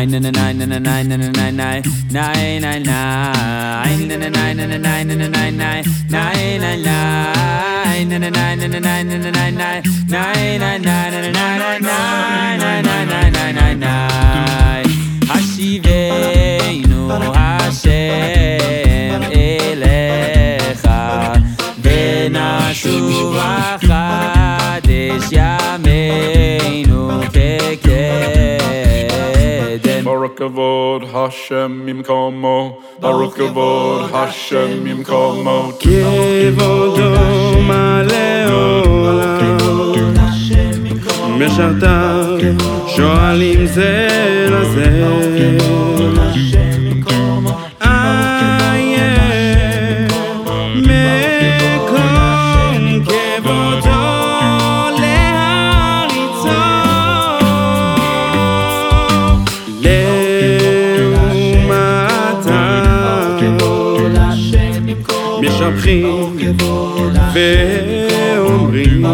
nine and a nine and a nine and a nine nine nine nine nine and a nine and a nine and a nine nine nine nine nine and a nine and a nine and a nine nine nine nine nine and a nine nine nine nine nine nine nine nine Hashiveinu Hashem Elecha Venashuvach כבוד השם ממקומו, ברוך כבוד השם ממקומו. כבודו מלא עולם, משרתיו שואלים זה לזה. משבחים ואומרים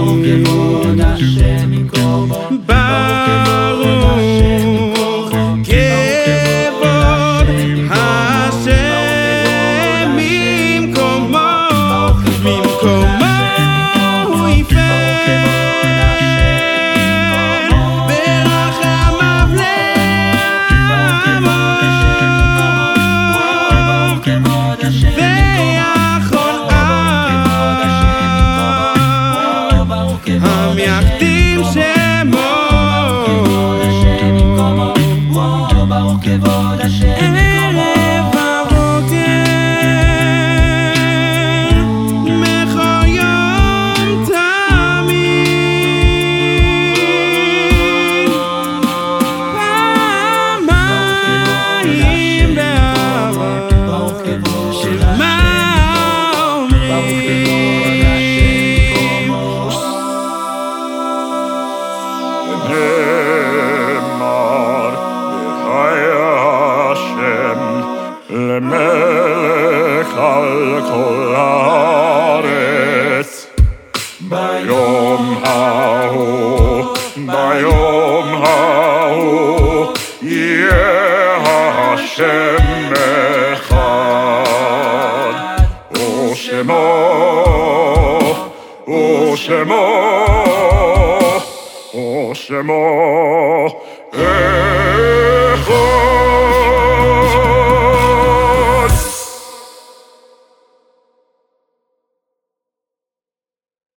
ביום ההוא יהיה השם אחד ושמו, ושמו ושמו